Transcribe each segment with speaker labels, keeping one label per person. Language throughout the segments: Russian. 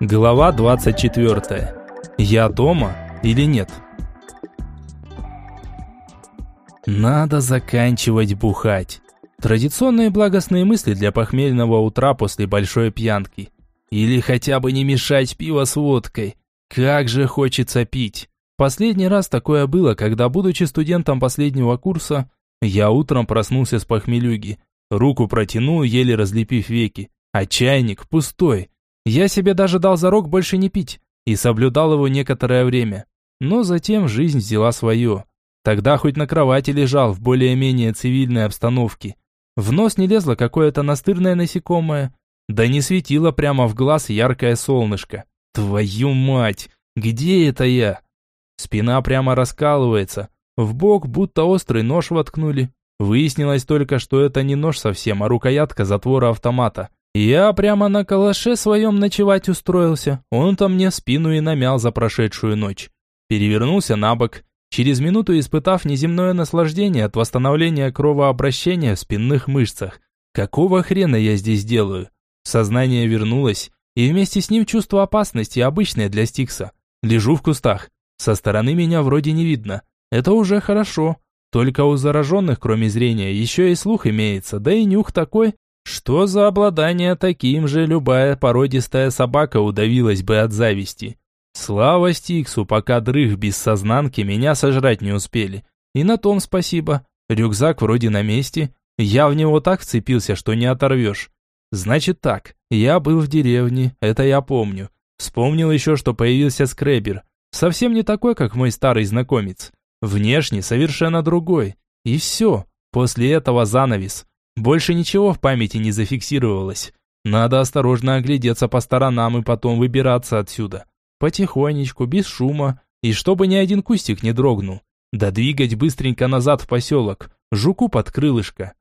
Speaker 1: Глава 24. Я дома или нет? Надо заканчивать бухать. Традиционные благостные мысли для похмельного утра после большой пьянки. Или хотя бы не мешать пиво с водкой. Как же хочется пить. Последний раз такое было, когда, будучи студентом последнего курса, я утром проснулся с похмелюги. Руку протянул, еле разлепив веки. А чайник пустой. Я себе даже дал зарок больше не пить и соблюдал его некоторое время. Но затем жизнь взяла свое. Тогда хоть на кровати лежал в более-менее цивильной обстановке. В нос не лезло какое-то настырное насекомое, да не светило прямо в глаз яркое солнышко. Твою мать, где это я? Спина прямо раскалывается, в бок будто острый нож воткнули. Выяснилось только, что это не нож совсем, а рукоятка затвора автомата. Я прямо на калаше своем ночевать устроился. Он-то мне спину и намял за прошедшую ночь. Перевернулся на бок, через минуту испытав неземное наслаждение от восстановления кровообращения в спинных мышцах. Какого хрена я здесь делаю? Сознание вернулось, и вместе с ним чувство опасности, обычное для Стикса. Лежу в кустах. Со стороны меня вроде не видно. Это уже хорошо. Только у зараженных, кроме зрения, еще и слух имеется, да и нюх такой, что за обладание таким же любая породистая собака удавилась бы от зависти? Слава Стиксу, пока дрых без сознанки меня сожрать не успели. И на том спасибо. Рюкзак вроде на месте. Я в него так вцепился, что не оторвешь. Значит так, я был в деревне, это я помню. Вспомнил еще, что появился скребер. Совсем не такой, как мой старый знакомец. Внешне совершенно другой. И все. После этого занавес. Больше ничего в памяти не зафиксировалось. Надо осторожно оглядеться по сторонам и потом выбираться отсюда. Потихонечку, без шума, и чтобы ни один кустик не дрогнул. Да двигать быстренько назад в поселок, жуку под крылышко.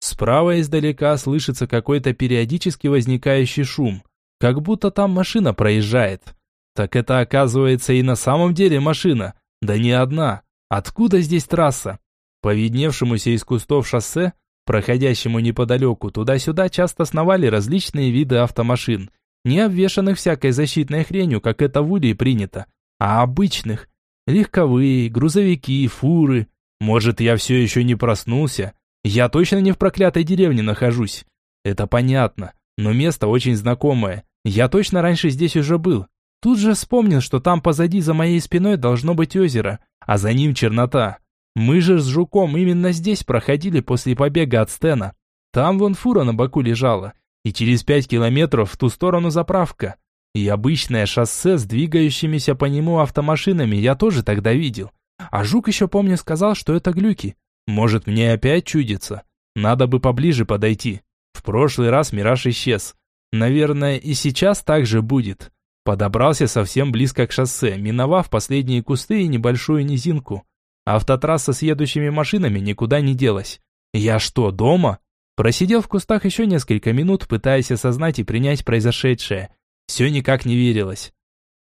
Speaker 1: Справа издалека слышится какой-то периодически возникающий шум, как будто там машина проезжает. Так это оказывается и на самом деле машина, да не одна. Откуда здесь трасса? По видневшемуся из кустов шоссе Проходящему неподалеку туда-сюда часто сновали различные виды автомашин, не обвешанных всякой защитной хренью, как это в Улии принято, а обычных. Легковые, грузовики, фуры. Может, я все еще не проснулся? Я точно не в проклятой деревне нахожусь. Это понятно, но место очень знакомое. Я точно раньше здесь уже был. Тут же вспомнил, что там позади за моей спиной должно быть озеро, а за ним чернота. Мы же с Жуком именно здесь проходили после побега от Стена. Там вон фура на боку лежала, и через пять километров в ту сторону заправка. И обычное шоссе с двигающимися по нему автомашинами я тоже тогда видел. А Жук еще, помню, сказал, что это глюки. Может, мне опять чудится? Надо бы поближе подойти. В прошлый раз мираж исчез. Наверное, и сейчас так же будет. Подобрался совсем близко к шоссе, миновав последние кусты и небольшую низинку. Автотрасса с едущими машинами никуда не делась. Я что, дома? Просидел в кустах еще несколько минут, пытаясь осознать и принять произошедшее. Все никак не верилось.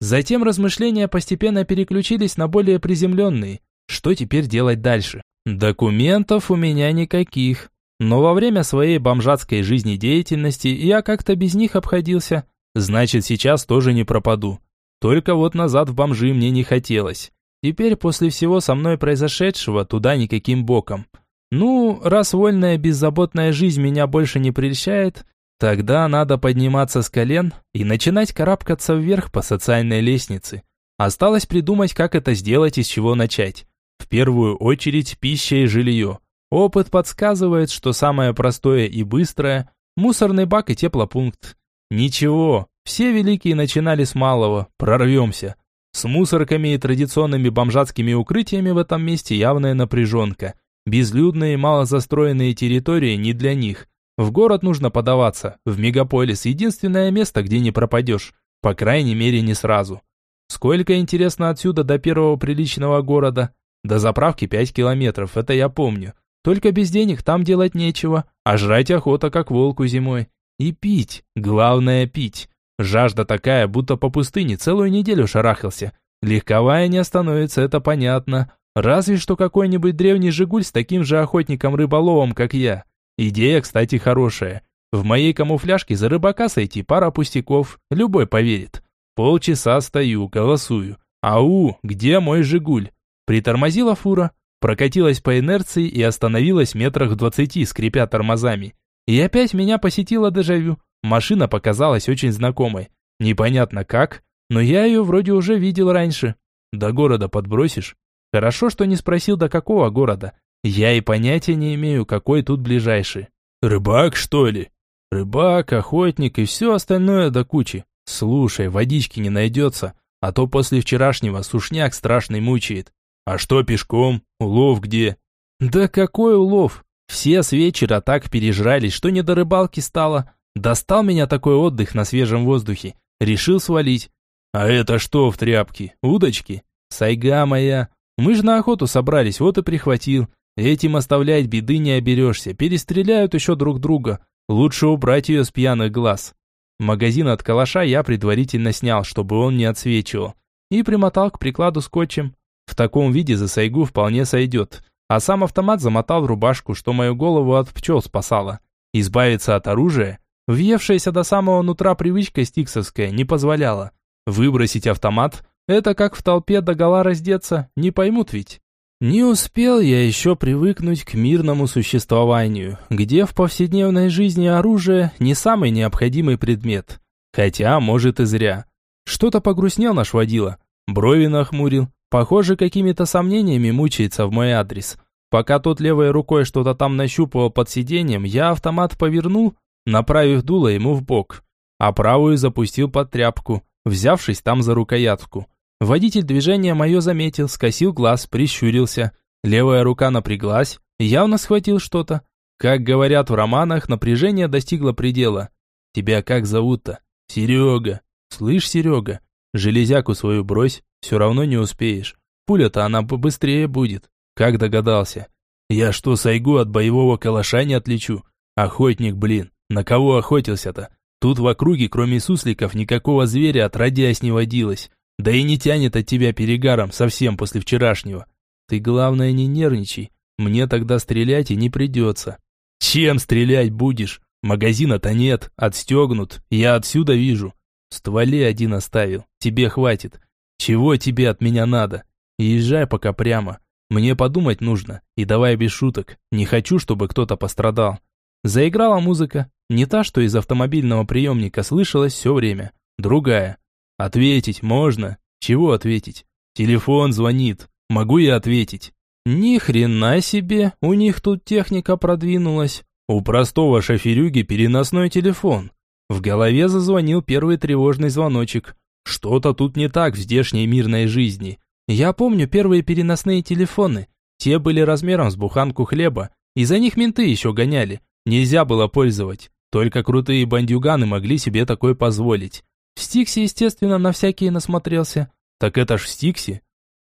Speaker 1: Затем размышления постепенно переключились на более приземленные. Что теперь делать дальше? Документов у меня никаких. Но во время своей бомжатской жизнедеятельности я как-то без них обходился. Значит, сейчас тоже не пропаду. Только вот назад в бомжи мне не хотелось. Теперь после всего со мной произошедшего туда никаким боком. Ну, раз вольная беззаботная жизнь меня больше не прельщает, тогда надо подниматься с колен и начинать карабкаться вверх по социальной лестнице. Осталось придумать, как это сделать и с чего начать. В первую очередь пища и жилье. Опыт подсказывает, что самое простое и быстрое – мусорный бак и теплопункт. Ничего, все великие начинали с малого, прорвемся. С мусорками и традиционными бомжатскими укрытиями в этом месте явная напряженка. Безлюдные, мало застроенные территории не для них. В город нужно подаваться, в мегаполис единственное место, где не пропадешь. По крайней мере, не сразу. Сколько, интересно, отсюда до первого приличного города? До заправки 5 километров, это я помню. Только без денег там делать нечего, а жрать охота, как волку зимой. И пить, главное пить. Жажда такая, будто по пустыне целую неделю шарахался. Легковая не остановится, это понятно. Разве что какой-нибудь древний «Жигуль» с таким же охотником-рыболовом, как я. Идея, кстати, хорошая. В моей камуфляжке за рыбака сойти пара пустяков, любой поверит. Полчаса стою, голосую. «Ау, где мой «Жигуль»?» Притормозила фура, прокатилась по инерции и остановилась метрах в двадцати, скрипя тормозами. И опять меня посетила дежавю. Машина показалась очень знакомой. Непонятно как, но я ее вроде уже видел раньше. До города подбросишь? Хорошо, что не спросил, до какого города. Я и понятия не имею, какой тут ближайший. Рыбак, что ли? Рыбак, охотник и все остальное до кучи. Слушай, водички не найдется, а то после вчерашнего сушняк страшный мучает. А что пешком? Улов где? Да какой улов? Все с вечера так пережрались, что не до рыбалки стало. Достал меня такой отдых на свежем воздухе. Решил свалить. А это что в тряпке? Удочки? Сайга моя. Мы же на охоту собрались, вот и прихватил. Этим оставлять беды не оберешься. Перестреляют еще друг друга. Лучше убрать ее с пьяных глаз. Магазин от калаша я предварительно снял, чтобы он не отсвечивал. И примотал к прикладу скотчем. В таком виде за сайгу вполне сойдет. А сам автомат замотал в рубашку, что мою голову от пчел спасало. Избавиться от оружия, въевшаяся до самого нутра привычка стиксовская, не позволяла. Выбросить автомат – это как в толпе догола раздеться, не поймут ведь. Не успел я еще привыкнуть к мирному существованию, где в повседневной жизни оружие не самый необходимый предмет. Хотя, может и зря. Что-то погрустнел наш водила, брови нахмурил, Похоже, какими-то сомнениями мучается в мой адрес. Пока тот левой рукой что-то там нащупывал под сиденьем, я автомат повернул, направив дуло ему в бок, а правую запустил под тряпку, взявшись там за рукоятку. Водитель движения мое заметил, скосил глаз, прищурился. Левая рука напряглась, явно схватил что-то. Как говорят в романах, напряжение достигло предела. «Тебя как зовут-то?» «Серега». «Слышь, Серега, железяку свою брось, все равно не успеешь. Пуля-то она побыстрее будет. Как догадался? Я что, сайгу от боевого калаша не отличу? Охотник, блин. На кого охотился-то? Тут в округе, кроме сусликов, никакого зверя отродясь не водилось. Да и не тянет от тебя перегаром совсем после вчерашнего. Ты, главное, не нервничай. Мне тогда стрелять и не придется. Чем стрелять будешь? Магазина-то нет, отстегнут. Я отсюда вижу. Стволе один оставил. Тебе хватит. Чего тебе от меня надо? Езжай пока прямо. Мне подумать нужно. И давай без шуток. Не хочу, чтобы кто-то пострадал. Заиграла музыка. Не та, что из автомобильного приемника слышалась все время. Другая. Ответить можно? Чего ответить? Телефон звонит. Могу я ответить? Ни хрена себе, у них тут техника продвинулась. У простого шоферюги переносной телефон. В голове зазвонил первый тревожный звоночек. Что-то тут не так в здешней мирной жизни. Я помню первые переносные телефоны. Те были размером с буханку хлеба, и за них менты еще гоняли. Нельзя было пользовать. Только крутые бандюганы могли себе такое позволить. В Стиксе, естественно, на всякие насмотрелся. Так это ж в Стиксе.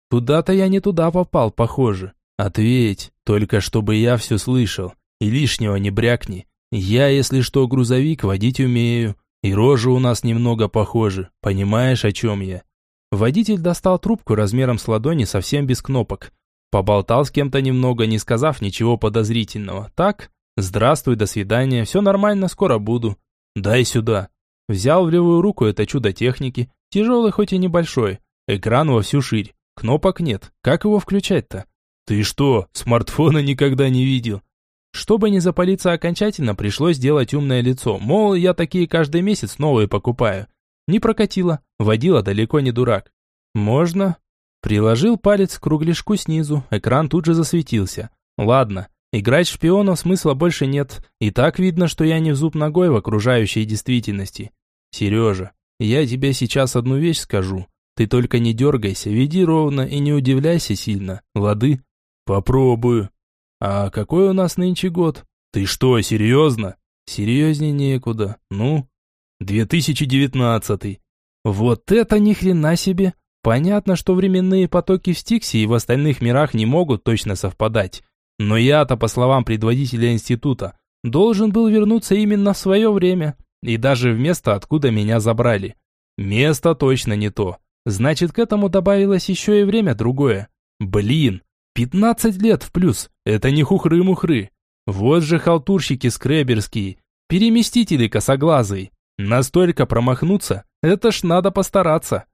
Speaker 1: Туда-то я не туда попал, похоже. Ответь, только чтобы я все слышал. И лишнего не брякни. Я, если что, грузовик водить умею. И рожи у нас немного похожи, понимаешь, о чем я? Водитель достал трубку размером с ладони совсем без кнопок. Поболтал с кем-то немного, не сказав ничего подозрительного. Так, здравствуй, до свидания, все нормально, скоро буду. Дай сюда. Взял в левую руку это чудо техники, тяжелый хоть и небольшой. Экран во всю ширь, кнопок нет, как его включать-то? Ты что, смартфона никогда не видел? Чтобы не запалиться окончательно, пришлось сделать умное лицо. Мол, я такие каждый месяц новые покупаю. Не прокатило. Водила далеко не дурак. Можно? Приложил палец к кругляшку снизу. Экран тут же засветился. Ладно. Играть в шпионов смысла больше нет. И так видно, что я не в зуб ногой в окружающей действительности. Сережа, я тебе сейчас одну вещь скажу. Ты только не дергайся, веди ровно и не удивляйся сильно. Лады? Попробую. «А какой у нас нынче год?» «Ты что, серьезно?» «Серьезнее некуда. Ну?» «2019». «Вот это ни хрена себе!» Понятно, что временные потоки в Стиксе и в остальных мирах не могут точно совпадать. Но я-то, по словам предводителя института, должен был вернуться именно в свое время. И даже в место, откуда меня забрали. Место точно не то. Значит, к этому добавилось еще и время другое. Блин, 15 лет в плюс. Это не хухры-мухры. Вот же халтурщики скреберские. Переместители косоглазый. Настолько промахнуться, это ж надо постараться.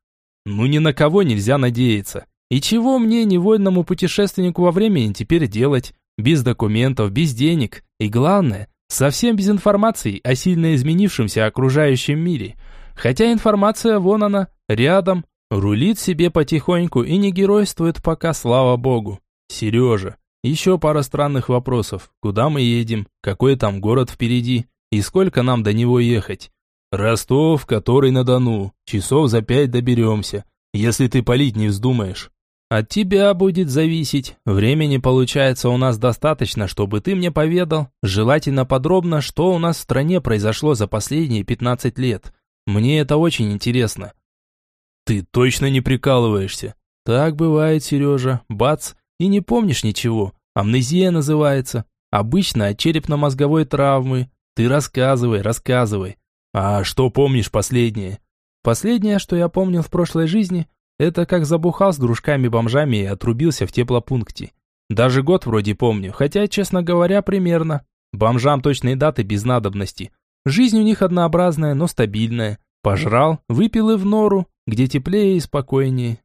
Speaker 1: Ну ни на кого нельзя надеяться. И чего мне, невольному путешественнику во времени, теперь делать? Без документов, без денег. И главное, совсем без информации о сильно изменившемся окружающем мире. Хотя информация вон она, рядом, рулит себе потихоньку и не геройствует пока, слава богу. Сережа, еще пара странных вопросов. Куда мы едем? Какой там город впереди? И сколько нам до него ехать? Ростов, который на Дону. Часов за пять доберемся, если ты палить не вздумаешь. От тебя будет зависеть. Времени получается у нас достаточно, чтобы ты мне поведал, желательно подробно, что у нас в стране произошло за последние 15 лет. Мне это очень интересно. Ты точно не прикалываешься? Так бывает, Сережа. Бац, и не помнишь ничего. Амнезия называется. Обычно от черепно-мозговой травмы. Ты рассказывай, рассказывай. А что помнишь последнее? Последнее, что я помнил в прошлой жизни, это как забухал с дружками-бомжами и отрубился в теплопункте. Даже год вроде помню, хотя, честно говоря, примерно. Бомжам точные даты без надобности. Жизнь у них однообразная, но стабильная. Пожрал, выпил и в нору, где теплее и спокойнее.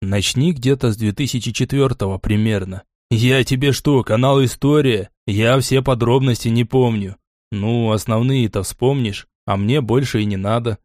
Speaker 1: Начни где-то с 2004 примерно. Я тебе что, канал История? Я все подробности не помню. Ну, основные-то вспомнишь, а мне больше и не надо.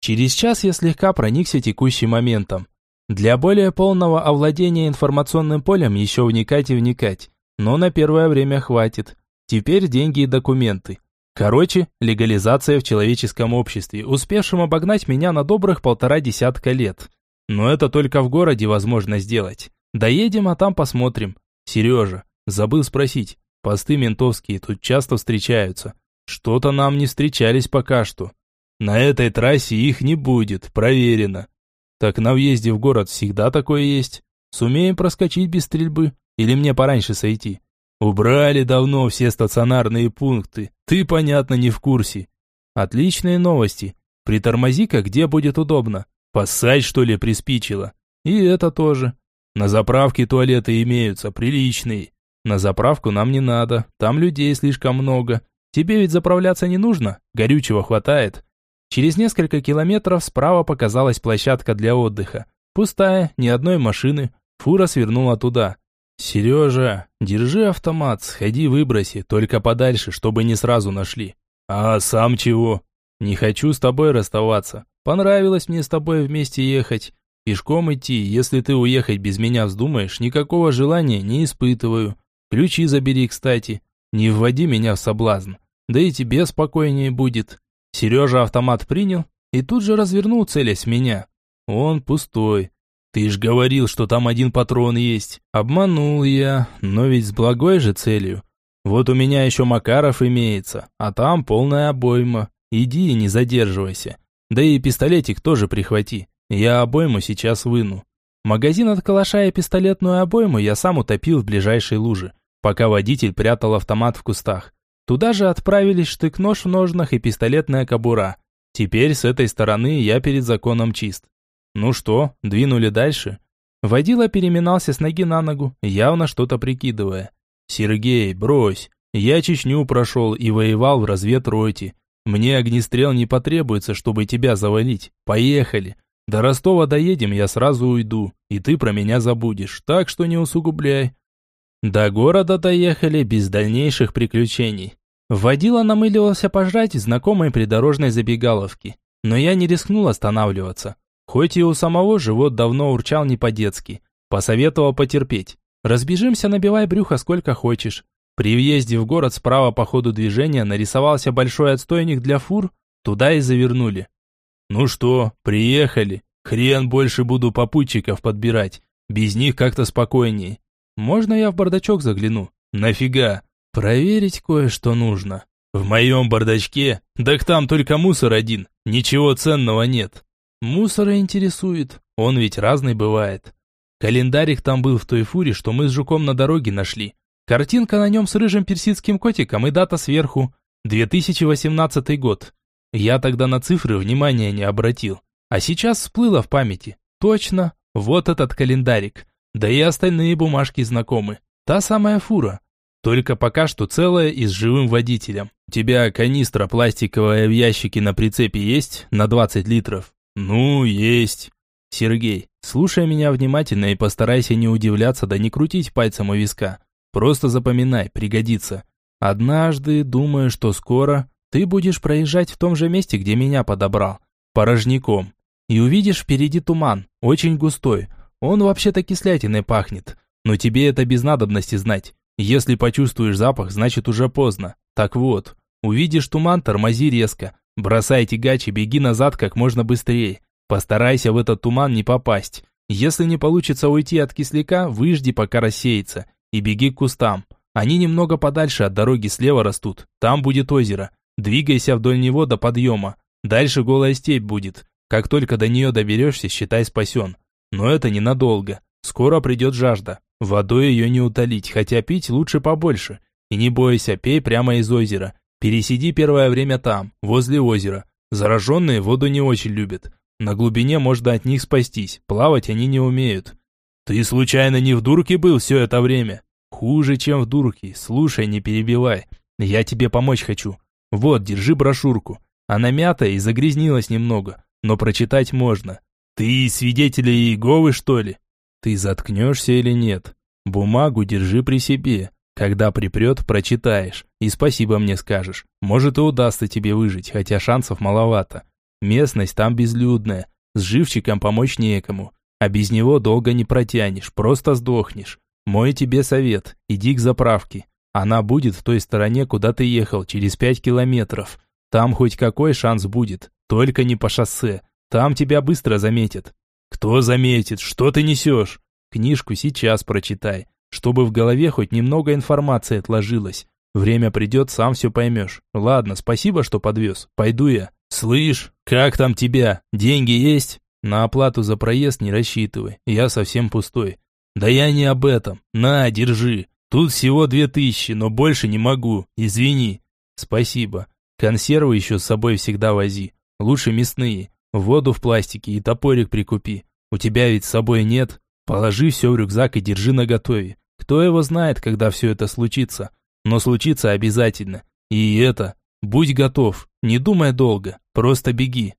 Speaker 1: Через час я слегка проникся текущим моментом. Для более полного овладения информационным полем еще вникать и вникать. Но на первое время хватит. Теперь деньги и документы. Короче, легализация в человеческом обществе, успевшем обогнать меня на добрых полтора десятка лет. Но это только в городе возможно сделать. Доедем, а там посмотрим. Сережа, забыл спросить. Посты ментовские тут часто встречаются. Что-то нам не встречались пока что. На этой трассе их не будет, проверено. Так на въезде в город всегда такое есть. Сумеем проскочить без стрельбы? Или мне пораньше сойти? Убрали давно все стационарные пункты. Ты, понятно, не в курсе. Отличные новости. Притормози-ка, где будет удобно. Поссать, что ли, приспичило? И это тоже. На заправке туалеты имеются, приличные. На заправку нам не надо, там людей слишком много. Тебе ведь заправляться не нужно, горючего хватает. Через несколько километров справа показалась площадка для отдыха. Пустая, ни одной машины. Фура свернула туда. «Сережа, держи автомат, сходи выброси, только подальше, чтобы не сразу нашли». «А сам чего?» «Не хочу с тобой расставаться. Понравилось мне с тобой вместе ехать. Пешком идти, если ты уехать без меня вздумаешь, никакого желания не испытываю. Ключи забери, кстати. Не вводи меня в соблазн. Да и тебе спокойнее будет. Сережа автомат принял и тут же развернул, целясь меня. Он пустой. Ты ж говорил, что там один патрон есть. Обманул я, но ведь с благой же целью. Вот у меня еще Макаров имеется, а там полная обойма. Иди и не задерживайся. Да и пистолетик тоже прихвати. Я обойму сейчас выну. Магазин от калаша и пистолетную обойму я сам утопил в ближайшей луже, пока водитель прятал автомат в кустах. Туда же отправились штык-нож в ножнах и пистолетная кобура. Теперь с этой стороны я перед законом чист. Ну что, двинули дальше? Водила переминался с ноги на ногу, явно что-то прикидывая. «Сергей, брось. Я Чечню прошел и воевал в разведроте. Мне огнестрел не потребуется, чтобы тебя завалить. Поехали. До Ростова доедем, я сразу уйду, и ты про меня забудешь, так что не усугубляй». До города доехали без дальнейших приключений. Водила намыливался пожрать знакомой придорожной забегаловки, но я не рискнул останавливаться. Хоть и у самого живот давно урчал не по-детски. Посоветовал потерпеть. Разбежимся, набивай брюхо сколько хочешь. При въезде в город справа по ходу движения нарисовался большой отстойник для фур, туда и завернули. Ну что, приехали. Хрен больше буду попутчиков подбирать. Без них как-то спокойнее. Можно я в бардачок загляну? Нафига? Проверить кое-что нужно. В моем бардачке? Так там только мусор один. Ничего ценного нет. Мусора интересует. Он ведь разный бывает. Календарик там был в той фуре, что мы с жуком на дороге нашли. Картинка на нем с рыжим персидским котиком и дата сверху. 2018 год. Я тогда на цифры внимания не обратил. А сейчас всплыло в памяти. Точно, вот этот календарик. Да и остальные бумажки знакомы. Та самая фура. Только пока что целая и с живым водителем. У тебя канистра пластиковая в ящике на прицепе есть? На 20 литров? Ну, есть. Сергей, слушай меня внимательно и постарайся не удивляться да не крутить пальцем у виска. Просто запоминай, пригодится. Однажды, думаю, что скоро, ты будешь проезжать в том же месте, где меня подобрал. Порожняком. И увидишь впереди туман, очень густой. Он вообще-то кислятиной пахнет. Но тебе это без надобности знать. Если почувствуешь запах, значит уже поздно. Так вот, увидишь туман, тормози резко. Бросай тягач и беги назад как можно быстрее. Постарайся в этот туман не попасть. Если не получится уйти от кисляка, выжди, пока рассеется. И беги к кустам. Они немного подальше от дороги слева растут. Там будет озеро. Двигайся вдоль него до подъема. Дальше голая степь будет. Как только до нее доберешься, считай спасен. Но это ненадолго. Скоро придет жажда. Водой ее не утолить, хотя пить лучше побольше. И не бойся, пей прямо из озера. Пересиди первое время там, возле озера. Зараженные воду не очень любят. На глубине можно от них спастись, плавать они не умеют. Ты случайно не в дурке был все это время? Хуже, чем в дурке. Слушай, не перебивай. Я тебе помочь хочу. Вот, держи брошюрку. Она мятая и загрязнилась немного, но прочитать можно. Ты свидетель Иеговы, что ли? Ты заткнешься или нет? Бумагу держи при себе. Когда припрет, прочитаешь. И спасибо мне скажешь. Может и удастся тебе выжить, хотя шансов маловато. Местность там безлюдная. С живчиком помочь некому. А без него долго не протянешь, просто сдохнешь. Мой тебе совет, иди к заправке. Она будет в той стороне, куда ты ехал, через пять километров. Там хоть какой шанс будет, только не по шоссе. Там тебя быстро заметят. Кто заметит? Что ты несешь? Книжку сейчас прочитай чтобы в голове хоть немного информации отложилось. Время придет, сам все поймешь. Ладно, спасибо, что подвез. Пойду я. Слышь, как там тебя? Деньги есть? На оплату за проезд не рассчитывай. Я совсем пустой. Да я не об этом. На, держи. Тут всего две тысячи, но больше не могу. Извини. Спасибо. Консервы еще с собой всегда вози. Лучше мясные. Воду в пластике и топорик прикупи. У тебя ведь с собой нет? Положи все в рюкзак и держи наготове. Кто его знает, когда все это случится. Но случится обязательно. И это, будь готов, не думай долго, просто беги.